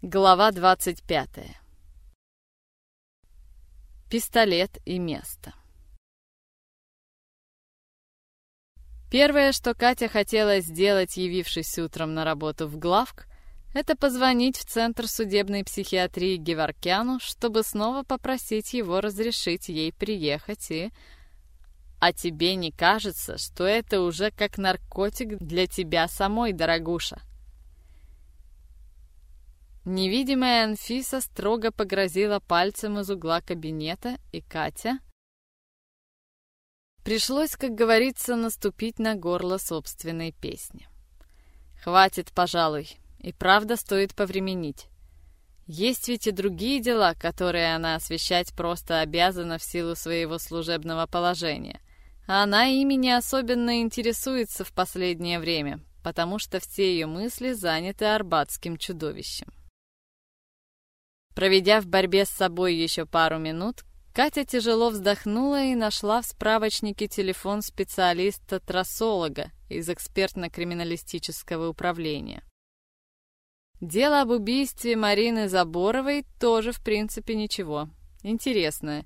Глава 25. Пистолет и место. Первое, что Катя хотела сделать, явившись утром на работу в главк, это позвонить в Центр судебной психиатрии Геворкяну, чтобы снова попросить его разрешить ей приехать и... А тебе не кажется, что это уже как наркотик для тебя самой, дорогуша? Невидимая Анфиса строго погрозила пальцем из угла кабинета, и Катя... Пришлось, как говорится, наступить на горло собственной песни. Хватит, пожалуй, и правда стоит повременить. Есть ведь и другие дела, которые она освещать просто обязана в силу своего служебного положения. А она ими не особенно интересуется в последнее время, потому что все ее мысли заняты арбатским чудовищем. Проведя в борьбе с собой еще пару минут, Катя тяжело вздохнула и нашла в справочнике телефон специалиста-трассолога из экспертно-криминалистического управления. Дело об убийстве Марины Заборовой тоже, в принципе, ничего. Интересное.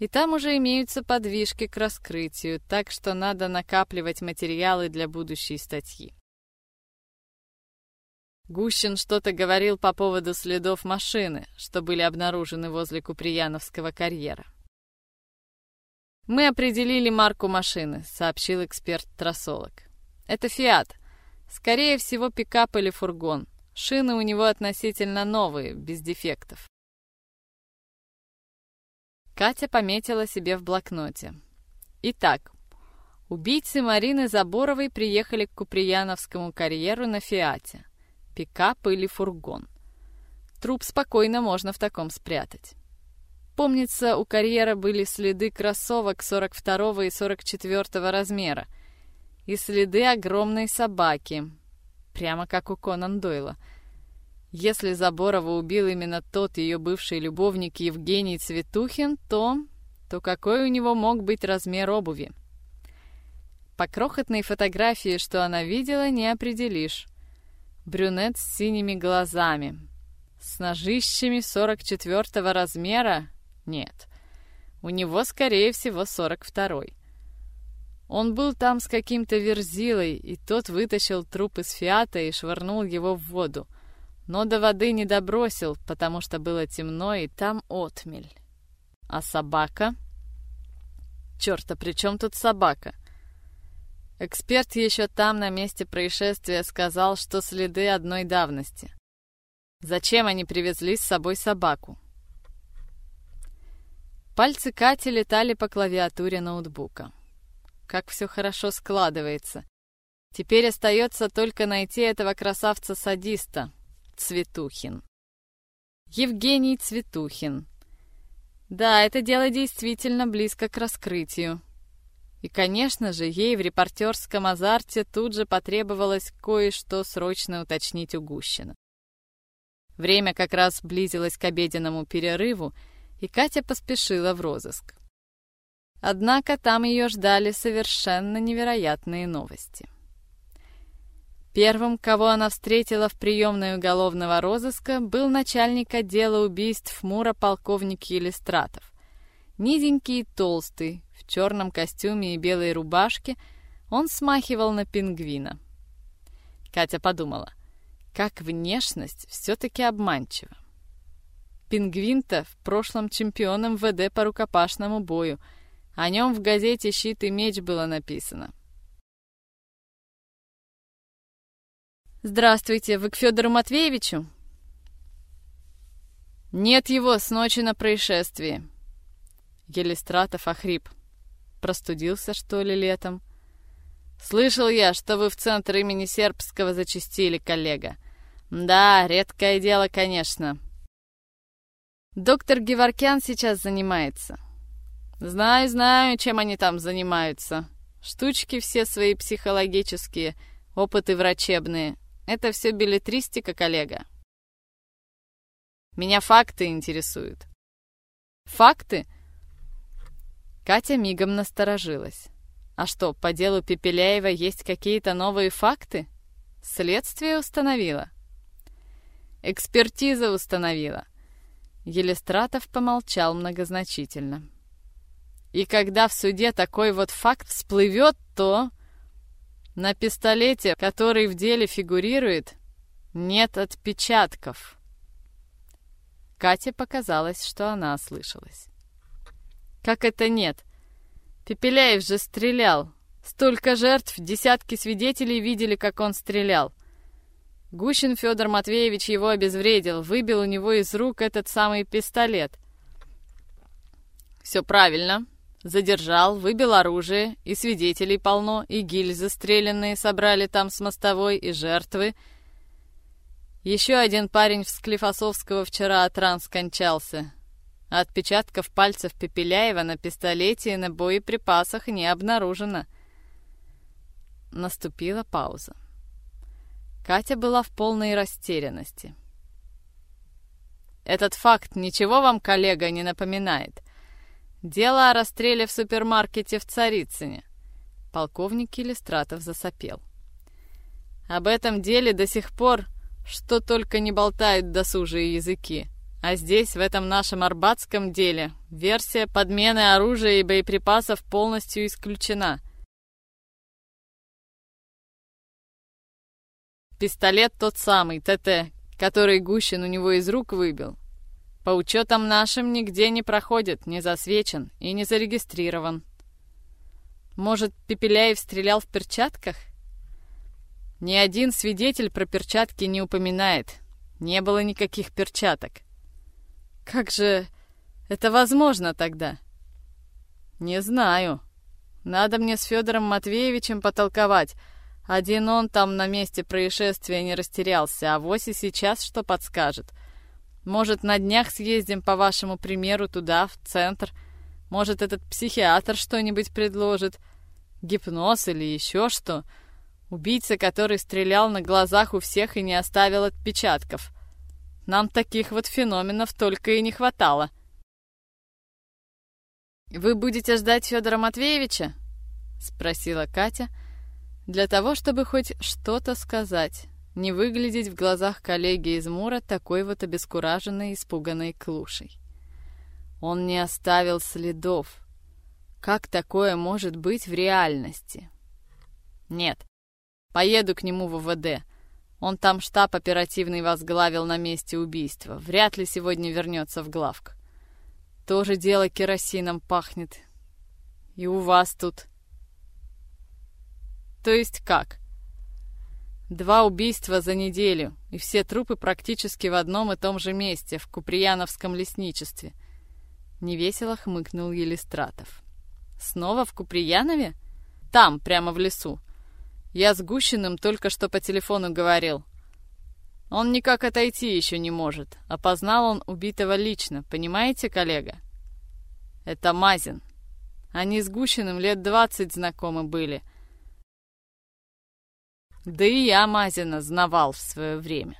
И там уже имеются подвижки к раскрытию, так что надо накапливать материалы для будущей статьи. Гущин что-то говорил по поводу следов машины, что были обнаружены возле Куприяновского карьера. «Мы определили марку машины», — сообщил эксперт-трассолог. «Это «Фиат». Скорее всего, пикап или фургон. Шины у него относительно новые, без дефектов. Катя пометила себе в блокноте. Итак, убийцы Марины Заборовой приехали к Куприяновскому карьеру на «Фиате» пикап или фургон. Труп спокойно можно в таком спрятать. Помнится, у карьера были следы кроссовок 42 и 44 размера и следы огромной собаки, прямо как у Конан Дойла. Если Заборова убил именно тот ее бывший любовник Евгений Цветухин, то... то какой у него мог быть размер обуви? По крохотной фотографии, что она видела, не определишь. Брюнет с синими глазами. С ножищами 44 размера? Нет. У него, скорее всего, 42-й. Он был там с каким-то верзилой, и тот вытащил труп из фиата и швырнул его в воду. Но до воды не добросил, потому что было темно, и там отмель. А собака? Черт, а при чем тут собака? — Эксперт еще там, на месте происшествия, сказал, что следы одной давности. Зачем они привезли с собой собаку? Пальцы Кати летали по клавиатуре ноутбука. Как все хорошо складывается. Теперь остается только найти этого красавца-садиста, Цветухин. Евгений Цветухин. Да, это дело действительно близко к раскрытию. И, конечно же, ей в репортерском азарте тут же потребовалось кое-что срочно уточнить у Гущина. Время как раз близилось к обеденному перерыву, и Катя поспешила в розыск. Однако там ее ждали совершенно невероятные новости. Первым, кого она встретила в приемной уголовного розыска, был начальник отдела убийств МУРа полковник Елистратов. Низенький и толстый, в черном костюме и белой рубашке, он смахивал на пингвина. Катя подумала, как внешность все-таки обманчива. Пингвин-то в прошлом чемпионом ВД по рукопашному бою. О нем в газете «Щит и меч» было написано. «Здравствуйте, вы к Федору Матвеевичу?» «Нет его с ночи на происшествии». Елистратов охрип. Простудился, что ли, летом? Слышал я, что вы в центр имени Сербского зачастили, коллега. Да, редкое дело, конечно. Доктор Геворкян сейчас занимается. Знаю, знаю, чем они там занимаются. Штучки все свои психологические, опыты врачебные. Это все билетристика, коллега. Меня факты интересуют. Факты? Катя мигом насторожилась. А что, по делу Пепеляева есть какие-то новые факты? Следствие установило. Экспертиза установила. Елистратов помолчал многозначительно. И когда в суде такой вот факт всплывет, то... На пистолете, который в деле фигурирует, нет отпечатков. Кате показалось, что она ослышалась. Как это нет? Пепеляев же стрелял. Столько жертв, десятки свидетелей видели, как он стрелял. Гущин Федор Матвеевич его обезвредил, выбил у него из рук этот самый пистолет. Все правильно. Задержал, выбил оружие, и свидетелей полно, и гильзы стрелянные собрали там с мостовой, и жертвы. Еще один парень в Склифосовского вчера от ран скончался. Отпечатков пальцев Пепеляева на пистолете и на боеприпасах не обнаружено. Наступила пауза. Катя была в полной растерянности. «Этот факт ничего вам, коллега, не напоминает? Дело о расстреле в супермаркете в Царицыне». Полковник Иллистратов засопел. «Об этом деле до сих пор что только не болтают досужие языки. А здесь, в этом нашем арбатском деле, версия подмены оружия и боеприпасов полностью исключена. Пистолет тот самый, ТТ, который Гущин у него из рук выбил. По учетам нашим нигде не проходит, не засвечен и не зарегистрирован. Может, Пепеляев стрелял в перчатках? Ни один свидетель про перчатки не упоминает. Не было никаких перчаток. Как же это возможно тогда? Не знаю. Надо мне с Федором Матвеевичем потолковать, один он там на месте происшествия не растерялся, а вось и сейчас что подскажет. Может, на днях съездим, по вашему примеру, туда, в центр. Может, этот психиатр что-нибудь предложит. Гипноз или еще что. Убийца, который стрелял на глазах у всех и не оставил отпечатков. Нам таких вот феноменов только и не хватало. «Вы будете ждать Федора Матвеевича?» — спросила Катя, — для того, чтобы хоть что-то сказать, не выглядеть в глазах коллеги из Мура такой вот обескураженной, испуганной клушей. Он не оставил следов. Как такое может быть в реальности? Нет. Поеду к нему в ВВД. Он там штаб оперативный возглавил на месте убийства. Вряд ли сегодня вернется в главк. Тоже дело керосином пахнет. И у вас тут то есть как? Два убийства за неделю, и все трупы практически в одном и том же месте, в Куприяновском лесничестве. Невесело хмыкнул Елистратов. Снова в Куприянове? Там, прямо в лесу. Я с Гущиным только что по телефону говорил. Он никак отойти еще не может. Опознал он убитого лично, понимаете, коллега? Это Мазин. Они с Гущиным лет двадцать знакомы были — да и я Мазина знавал в свое время.